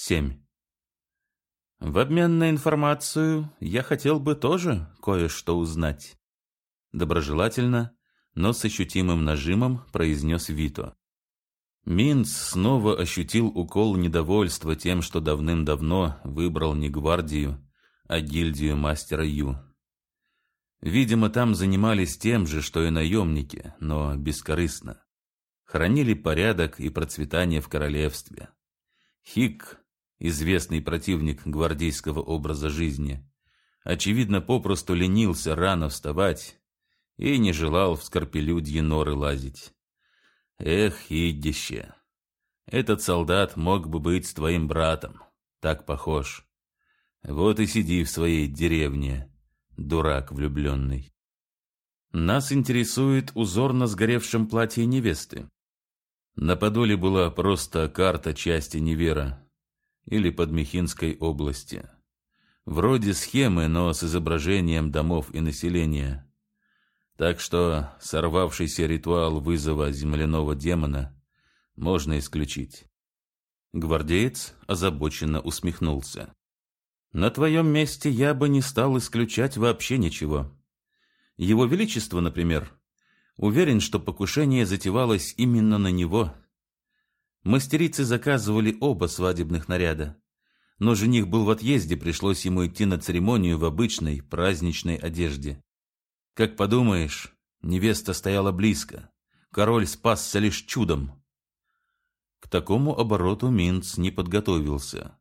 7. В обмен на информацию я хотел бы тоже кое-что узнать. Доброжелательно, но с ощутимым нажимом произнес Вито. Минц снова ощутил укол недовольства тем, что давным-давно выбрал не гвардию, а гильдию мастера Ю. Видимо, там занимались тем же, что и наемники, но бескорыстно. Хранили порядок и процветание в королевстве. Хик, известный противник гвардейского образа жизни, очевидно, попросту ленился рано вставать и не желал в скорпелюдье норы лазить. Эх, идище, этот солдат мог бы быть твоим братом, так похож. Вот и сиди в своей деревне, дурак влюбленный. Нас интересует узор на сгоревшем платье невесты. На подоле была просто карта части Невера, или Подмехинской области. Вроде схемы, но с изображением домов и населения. Так что сорвавшийся ритуал вызова земляного демона можно исключить. Гвардеец озабоченно усмехнулся. «На твоем месте я бы не стал исключать вообще ничего. Его Величество, например, уверен, что покушение затевалось именно на него». Мастерицы заказывали оба свадебных наряда. Но жених был в отъезде, пришлось ему идти на церемонию в обычной праздничной одежде. Как подумаешь, невеста стояла близко. Король спасся лишь чудом. К такому обороту Минц не подготовился,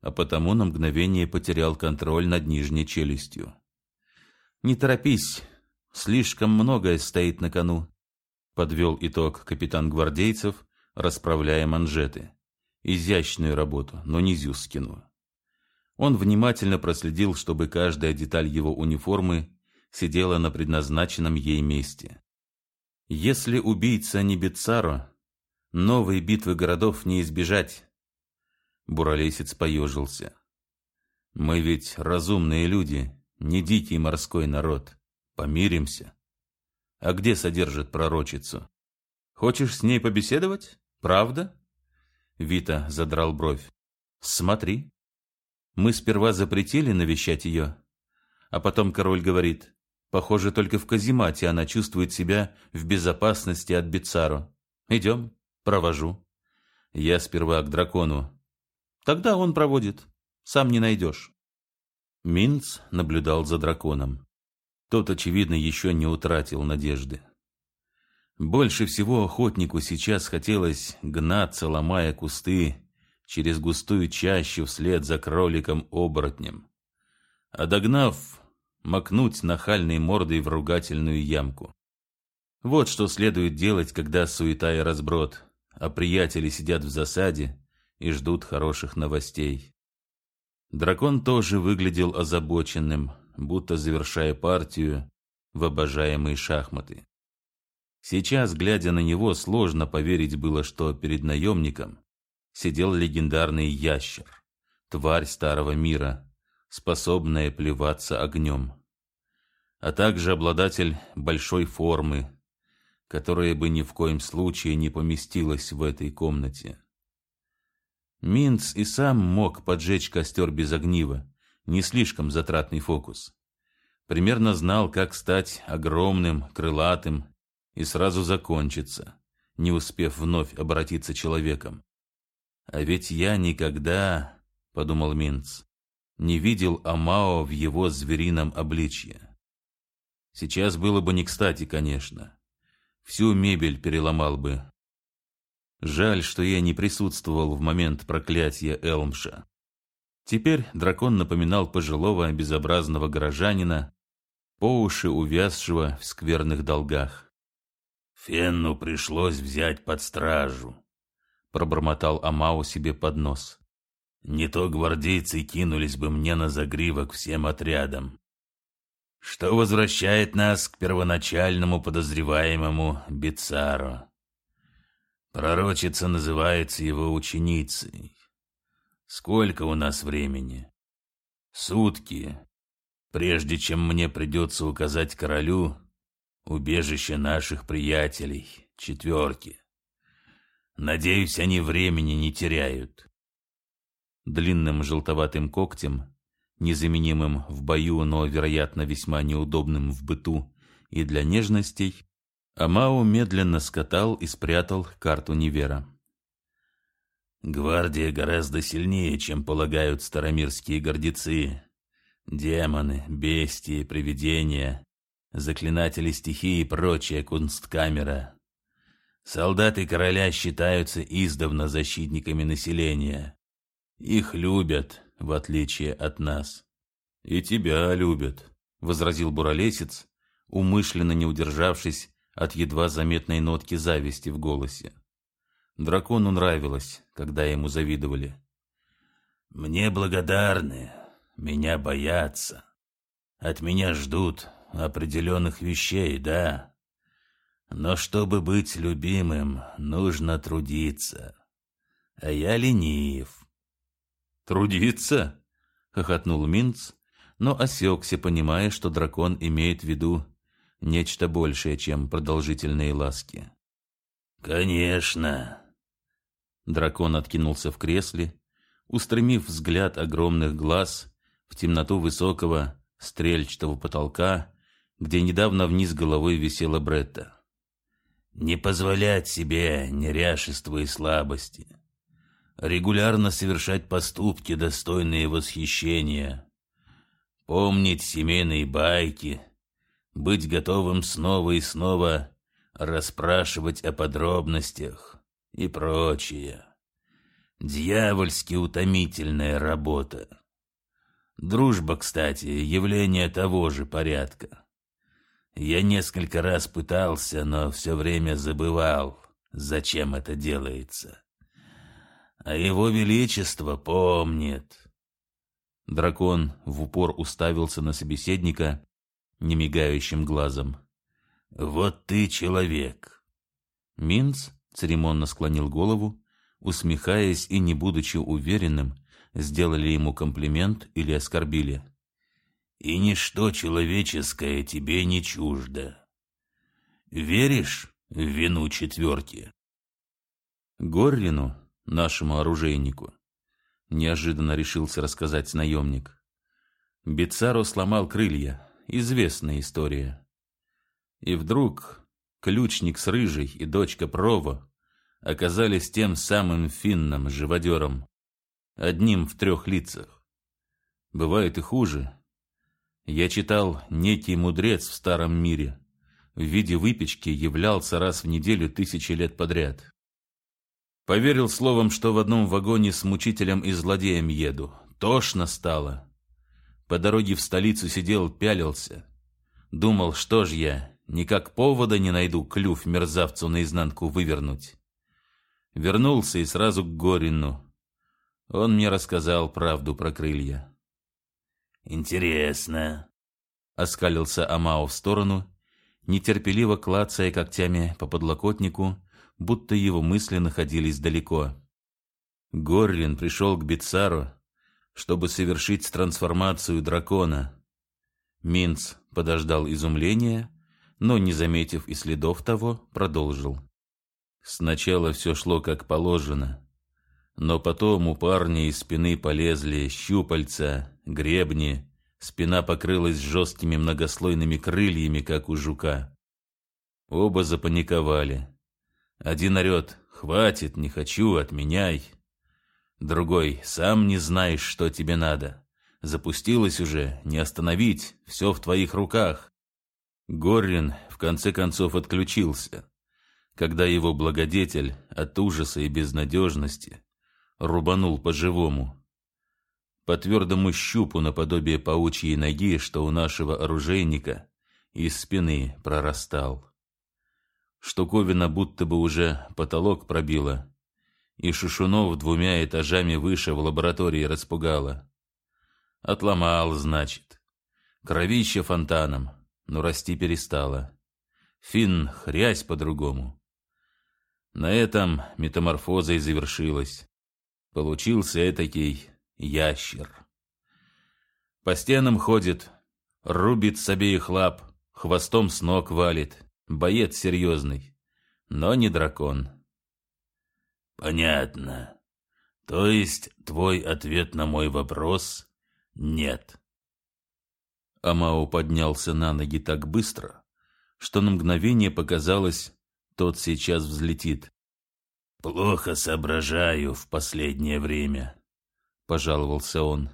а потому на мгновение потерял контроль над нижней челюстью. «Не торопись, слишком многое стоит на кону», — подвел итог капитан гвардейцев, расправляя манжеты. Изящную работу, но не Зюскину. Он внимательно проследил, чтобы каждая деталь его униформы сидела на предназначенном ей месте. Если убийца не Бицаро, новой битвы городов не избежать. Буралесец поежился. Мы ведь разумные люди, не дикий морской народ. Помиримся. А где содержит пророчицу? Хочешь с ней побеседовать? Правда? Вита задрал бровь. Смотри. Мы сперва запретили навещать ее, а потом король говорит, похоже, только в каземате она чувствует себя в безопасности от Бицару. Идем, провожу. Я сперва к дракону. Тогда он проводит, сам не найдешь. Минц наблюдал за драконом. Тот, очевидно, еще не утратил надежды. Больше всего охотнику сейчас хотелось гнаться, ломая кусты, через густую чащу вслед за кроликом-оборотнем. А догнав, макнуть нахальной мордой в ругательную ямку. Вот что следует делать, когда суета и разброд, а приятели сидят в засаде и ждут хороших новостей. Дракон тоже выглядел озабоченным, будто завершая партию в обожаемые шахматы. Сейчас, глядя на него, сложно поверить было, что перед наемником сидел легендарный ящер, тварь старого мира, способная плеваться огнем, а также обладатель большой формы, которая бы ни в коем случае не поместилась в этой комнате. Минц и сам мог поджечь костер без огнива, не слишком затратный фокус. Примерно знал, как стать огромным, крылатым и сразу закончится, не успев вновь обратиться человеком. А ведь я никогда, — подумал Минц, — не видел Амао в его зверином обличье. Сейчас было бы не кстати, конечно. Всю мебель переломал бы. Жаль, что я не присутствовал в момент проклятия Элмша. Теперь дракон напоминал пожилого безобразного горожанина, по уши увязшего в скверных долгах. Фенну пришлось взять под стражу, пробормотал Амау себе под нос. Не то гвардейцы кинулись бы мне на загривок всем отрядом. Что возвращает нас к первоначальному подозреваемому Бицаро. Пророчица называется его ученицей. Сколько у нас времени? Сутки. Прежде чем мне придется указать королю, убежище наших приятелей, четверки. Надеюсь, они времени не теряют. длинным желтоватым когтем, незаменимым в бою, но, вероятно, весьма неудобным в быту и для нежностей, Амао медленно скатал и спрятал карту Невера. «Гвардия гораздо сильнее, чем полагают старомирские гордецы. Демоны, бестии, привидения, заклинатели стихии и прочая кунсткамера. Солдаты короля считаются издавна защитниками населения. Их любят, в отличие от нас. «И тебя любят», — возразил Буролесец, умышленно не удержавшись от едва заметной нотки зависти в голосе. Дракону нравилось, когда ему завидовали. «Мне благодарны, меня боятся. От меня ждут определенных вещей, да. Но чтобы быть любимым, нужно трудиться. А я ленив. «Трудиться?» — хохотнул Минц, но осекся, понимая, что дракон имеет в виду нечто большее, чем продолжительные ласки. «Конечно!» Дракон откинулся в кресле, устремив взгляд огромных глаз в темноту высокого стрельчатого потолка, где недавно вниз головой висела Бретта. «Не позволять себе неряшества и слабости регулярно совершать поступки, достойные восхищения, помнить семейные байки, быть готовым снова и снова расспрашивать о подробностях и прочее. Дьявольски утомительная работа. Дружба, кстати, явление того же порядка. Я несколько раз пытался, но все время забывал, зачем это делается а его величество помнит. Дракон в упор уставился на собеседника немигающим глазом. «Вот ты человек!» Минц церемонно склонил голову, усмехаясь и не будучи уверенным, сделали ему комплимент или оскорбили. «И ничто человеческое тебе не чуждо. Веришь в вину четверки?» Горрину нашему оружейнику. Неожиданно решился рассказать наемник. Бицаро сломал крылья. Известная история. И вдруг ключник с рыжей и дочка Прово оказались тем самым финном, живодером, одним в трех лицах. Бывает и хуже. Я читал «Некий мудрец в старом мире» в виде выпечки являлся раз в неделю тысячи лет подряд. Поверил словом, что в одном вагоне с мучителем и злодеем еду. Тошно стало. По дороге в столицу сидел, пялился. Думал, что ж я, никак повода не найду клюв мерзавцу наизнанку вывернуть. Вернулся и сразу к Горину. Он мне рассказал правду про крылья. «Интересно», — оскалился Амао в сторону, нетерпеливо клацая когтями по подлокотнику, будто его мысли находились далеко. Горлин пришел к Бицару, чтобы совершить трансформацию дракона. Минц подождал изумления, но, не заметив и следов того, продолжил. Сначала все шло как положено, но потом у парня из спины полезли щупальца, гребни, спина покрылась жесткими многослойными крыльями, как у жука. Оба запаниковали. Один орет «Хватит, не хочу, отменяй». Другой «Сам не знаешь, что тебе надо. Запустилось уже, не остановить, все в твоих руках». Горрин в конце концов отключился, когда его благодетель от ужаса и безнадежности рубанул по-живому. По твердому щупу наподобие паучьей ноги, что у нашего оружейника из спины прорастал. Штуковина будто бы уже потолок пробила, и Шушунов двумя этажами выше в лаборатории распугала. Отломал, значит. Кровище фонтаном, но расти перестала. Фин хрясь по-другому. На этом метаморфоза и завершилась. Получился этакий ящер. По стенам ходит, рубит с обеих лап, хвостом с ног валит — Боец серьезный, но не дракон. Понятно. То есть твой ответ на мой вопрос — нет. Амао поднялся на ноги так быстро, что на мгновение показалось, тот сейчас взлетит. «Плохо соображаю в последнее время», — пожаловался он.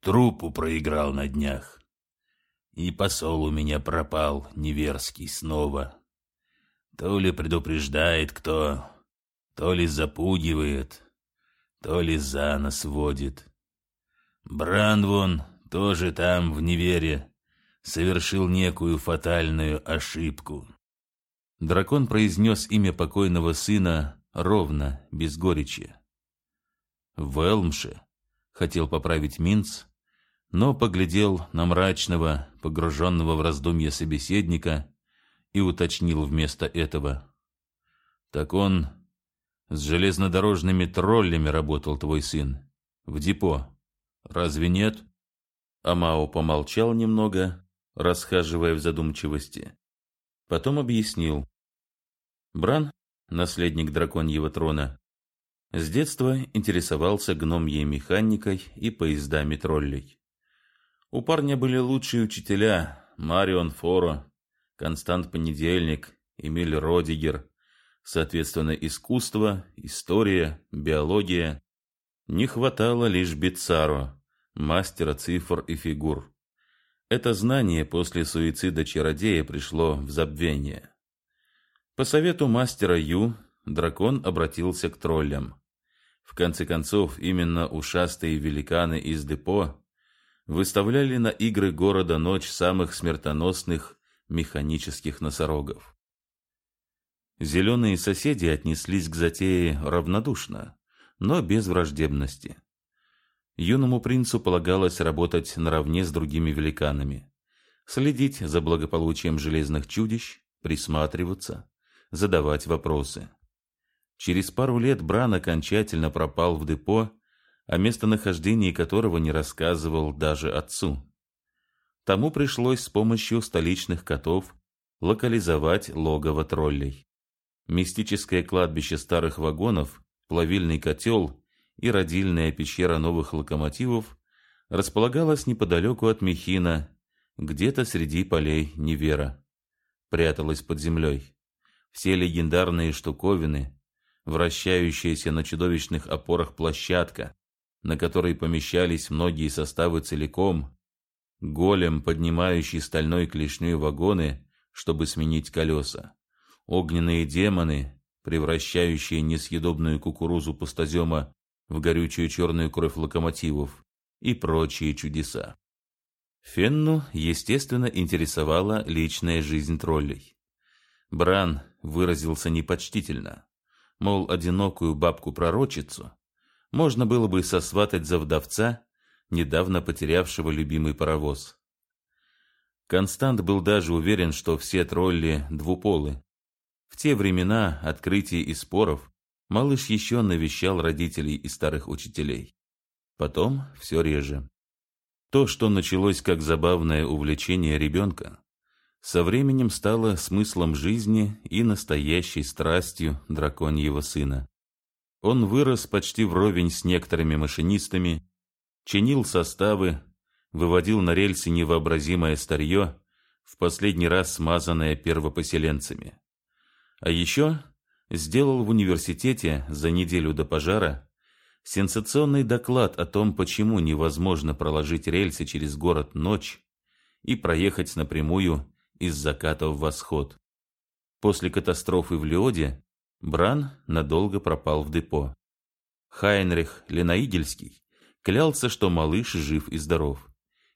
«Трупу проиграл на днях. И посол у меня пропал, неверский, снова. То ли предупреждает кто, то ли запугивает, то ли за нос водит. Бран тоже там, в невере, совершил некую фатальную ошибку. Дракон произнес имя покойного сына ровно, без горечи. В хотел поправить Минц, но поглядел на мрачного, погруженного в раздумья собеседника и уточнил вместо этого. «Так он с железнодорожными троллями работал твой сын. В депо. Разве нет?» Амао помолчал немного, расхаживая в задумчивости. Потом объяснил. Бран, наследник драконьего трона, с детства интересовался гномьей механикой и поездами троллей. У парня были лучшие учителя Марион Форо, Констант Понедельник, Эмиль Родигер, соответственно, искусство, история, биология. Не хватало лишь Бицаро, мастера цифр и фигур. Это знание после суицида чародея пришло в забвение. По совету мастера Ю дракон обратился к троллям. В конце концов, именно ушастые великаны из депо выставляли на игры города ночь самых смертоносных механических носорогов. Зеленые соседи отнеслись к затее равнодушно, но без враждебности. Юному принцу полагалось работать наравне с другими великанами, следить за благополучием железных чудищ, присматриваться, задавать вопросы. Через пару лет Бран окончательно пропал в депо, о местонахождении которого не рассказывал даже отцу. Тому пришлось с помощью столичных котов локализовать логово троллей. Мистическое кладбище старых вагонов, плавильный котел и родильная пещера новых локомотивов располагалась неподалеку от Мехина, где-то среди полей Невера. Пряталась под землей. Все легендарные штуковины, вращающаяся на чудовищных опорах площадка, на которой помещались многие составы целиком, голем, поднимающий стальной клешней вагоны, чтобы сменить колеса, огненные демоны, превращающие несъедобную кукурузу пустозема в горючую черную кровь локомотивов и прочие чудеса. Фенну, естественно, интересовала личная жизнь троллей. Бран выразился непочтительно, мол, одинокую бабку-пророчицу можно было бы сосватать за вдовца, недавно потерявшего любимый паровоз. Констант был даже уверен, что все тролли двуполы. В те времена открытий и споров малыш еще навещал родителей и старых учителей. Потом все реже. То, что началось как забавное увлечение ребенка, со временем стало смыслом жизни и настоящей страстью драконьего сына. Он вырос почти вровень с некоторыми машинистами, чинил составы, выводил на рельсы невообразимое старье, в последний раз смазанное первопоселенцами. А еще сделал в университете за неделю до пожара сенсационный доклад о том, почему невозможно проложить рельсы через город ночь и проехать напрямую из заката в восход. После катастрофы в Лиоде Бран надолго пропал в депо. Хайнрих Ленаигельский клялся, что малыш жив и здоров,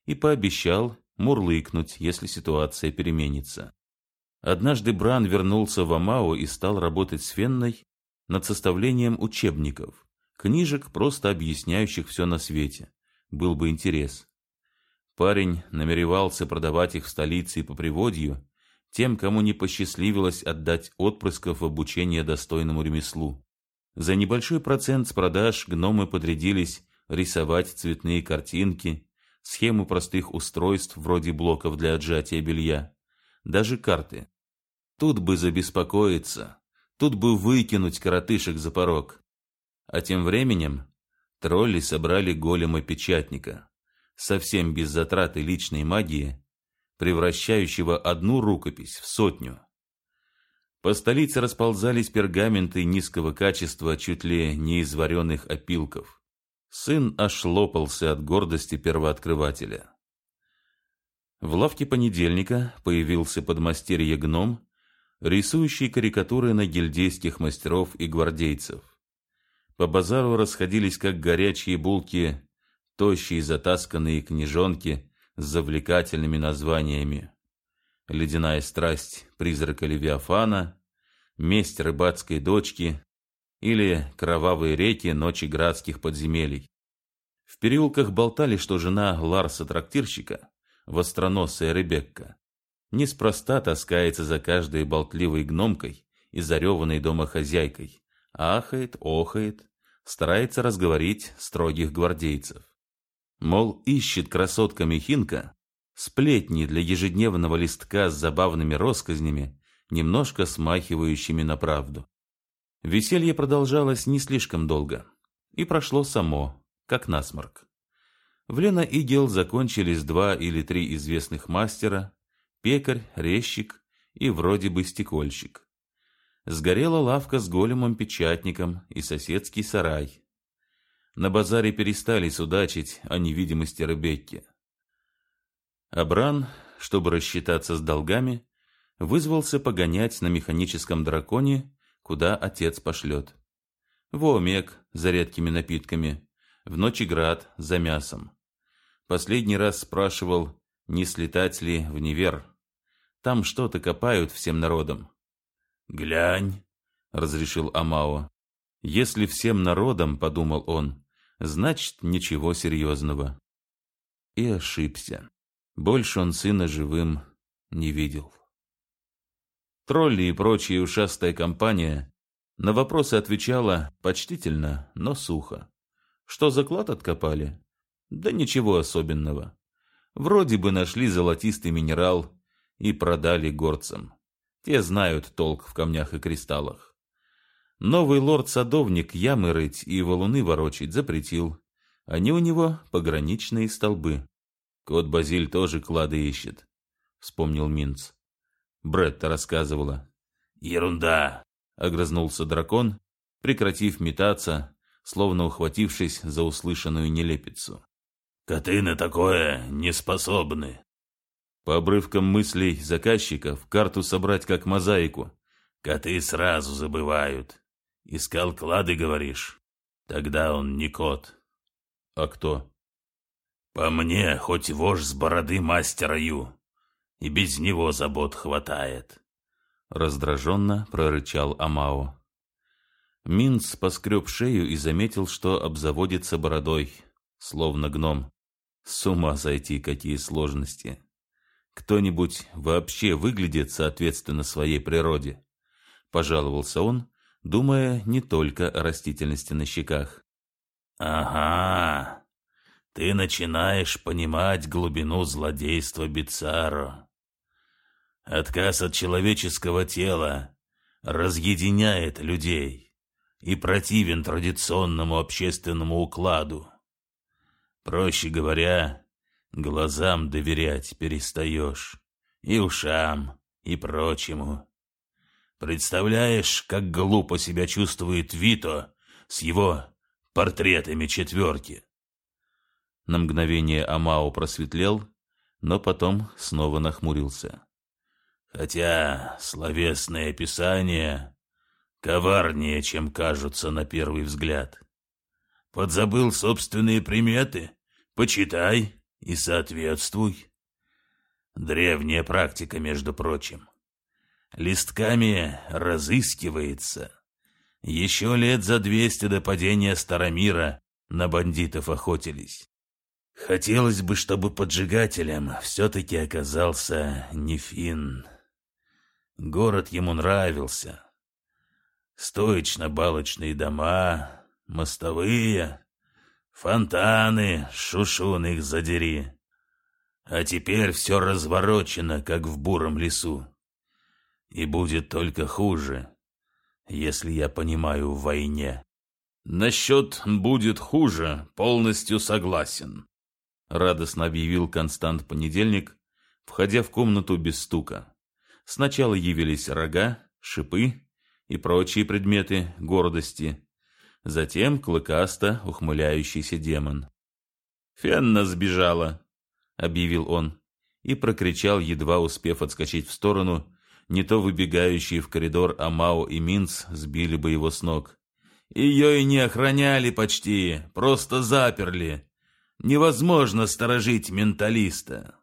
и пообещал мурлыкнуть, если ситуация переменится. Однажды Бран вернулся в Амао и стал работать с Фенной над составлением учебников, книжек, просто объясняющих все на свете. Был бы интерес. Парень намеревался продавать их в столице и по приводью, тем, кому не посчастливилось отдать отпрысков в обучение достойному ремеслу. За небольшой процент с продаж гномы подрядились рисовать цветные картинки, схемы простых устройств вроде блоков для отжатия белья, даже карты. Тут бы забеспокоиться, тут бы выкинуть коротышек за порог. А тем временем Тролли собрали голема печатника, совсем без затраты личной магии, превращающего одну рукопись в сотню. По столице расползались пергаменты низкого качества, чуть ли не из вареных опилков. Сын аж лопался от гордости первооткрывателя. В лавке понедельника появился подмастерье гном, рисующий карикатуры на гильдейских мастеров и гвардейцев. По базару расходились, как горячие булки, тощие затасканные книжонки с завлекательными названиями ледяная страсть призрака Левиафана, месть рыбацкой дочки или кровавые реки ночи градских подземелий. В переулках болтали, что жена Ларса-трактирщика, востроносая Ребекка, неспроста таскается за каждой болтливой гномкой и зареванной домохозяйкой, ахает, охает, старается разговорить строгих гвардейцев. Мол, ищет красотка Михинка сплетни для ежедневного листка с забавными россказнями, немножко смахивающими на правду. Веселье продолжалось не слишком долго и прошло само, как насморк. В Лена и Гел закончились два или три известных мастера, пекарь, резчик и вроде бы стекольщик. Сгорела лавка с големом-печатником и соседский сарай. На базаре перестали судачить о невидимости Ребекки. Абран, чтобы рассчитаться с долгами, вызвался погонять на механическом драконе, куда отец пошлет. В Омег за редкими напитками, в Ночеград за мясом. Последний раз спрашивал, не слетать ли в Невер. Там что-то копают всем народом. «Глянь», — разрешил Амао. «Если всем народом, — подумал он, — значит, ничего серьезного». И ошибся. Больше он сына живым не видел. Тролли и прочая ушастая компания на вопросы отвечала почтительно, но сухо. Что заклад откопали? Да ничего особенного. Вроде бы нашли золотистый минерал и продали горцам. Те знают толк в камнях и кристаллах. Новый лорд-садовник ямы рыть и валуны ворочить запретил. Они у него пограничные столбы. Кот Базиль тоже клады ищет, вспомнил Минц. Бретта рассказывала. Ерунда, огрызнулся дракон, прекратив метаться, словно ухватившись за услышанную нелепицу. Коты на такое не способны. По обрывкам мыслей заказчиков карту собрать как мозаику. Коты сразу забывают. Искал клады, говоришь? Тогда он не кот. А кто? По мне, хоть вождь с бороды мастера Ю, и без него забот хватает. Раздраженно прорычал Амао. Минц поскреб шею и заметил, что обзаводится бородой, словно гном. С ума сойти, какие сложности. Кто-нибудь вообще выглядит соответственно своей природе? Пожаловался он, думая не только о растительности на щеках. Ага, ты начинаешь понимать глубину злодейства Бицаро. Отказ от человеческого тела разъединяет людей и противен традиционному общественному укладу. Проще говоря, глазам доверять перестаешь, и ушам, и прочему. Представляешь, как глупо себя чувствует Вито с его портретами четверки? На мгновение Амао просветлел, но потом снова нахмурился. Хотя словесное описание коварнее, чем кажутся на первый взгляд. Подзабыл собственные приметы? Почитай и соответствуй. Древняя практика, между прочим. Листками разыскивается. Еще лет за двести до падения Старомира на бандитов охотились. Хотелось бы, чтобы поджигателем все-таки оказался не Финн. Город ему нравился. Стоечно-балочные дома, мостовые, фонтаны, шушун их задери. А теперь все разворочено, как в буром лесу. И будет только хуже, если я понимаю в войне. «Насчет «будет хуже» полностью согласен», — радостно объявил Констант Понедельник, входя в комнату без стука. Сначала явились рога, шипы и прочие предметы гордости, затем клыкасто ухмыляющийся демон. «Фенна сбежала», — объявил он, и прокричал, едва успев отскочить в сторону, не то выбегающие в коридор Амао и Минц сбили бы его с ног. Ее и не охраняли почти, просто заперли. Невозможно сторожить менталиста.